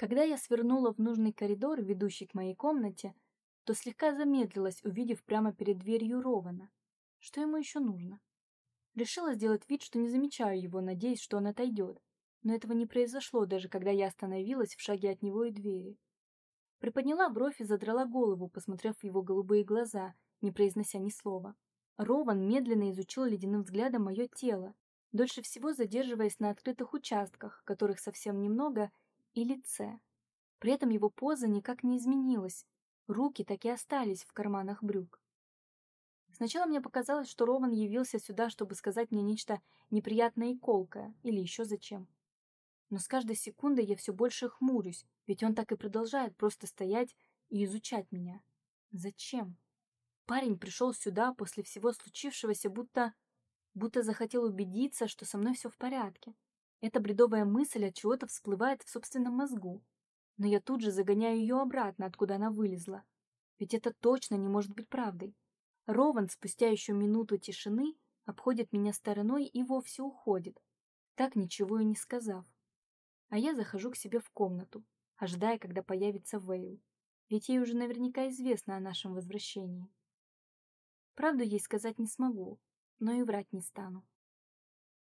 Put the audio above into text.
Когда я свернула в нужный коридор, ведущий к моей комнате, то слегка замедлилась, увидев прямо перед дверью Рована. Что ему еще нужно? Решила сделать вид, что не замечаю его, надеясь, что он отойдет. Но этого не произошло, даже когда я остановилась в шаге от него и двери. Приподняла бровь и задрала голову, посмотрев в его голубые глаза, не произнося ни слова. Рован медленно изучил ледяным взглядом мое тело, дольше всего задерживаясь на открытых участках, которых совсем немного, и лице. При этом его поза никак не изменилась, руки так и остались в карманах брюк. Сначала мне показалось, что Рован явился сюда, чтобы сказать мне нечто неприятное и колкое, или еще зачем. Но с каждой секундой я все больше хмурюсь, ведь он так и продолжает просто стоять и изучать меня. Зачем? Парень пришел сюда после всего случившегося, будто... будто захотел убедиться, что со мной все в порядке. Эта бредовая мысль от чего-то всплывает в собственном мозгу. Но я тут же загоняю ее обратно, откуда она вылезла. Ведь это точно не может быть правдой. Рован спустя еще минуту тишины обходит меня стороной и вовсе уходит, так ничего и не сказав. А я захожу к себе в комнату, ожидая, когда появится Вейл, ведь ей уже наверняка известно о нашем возвращении. Правду ей сказать не смогу, но и врать не стану.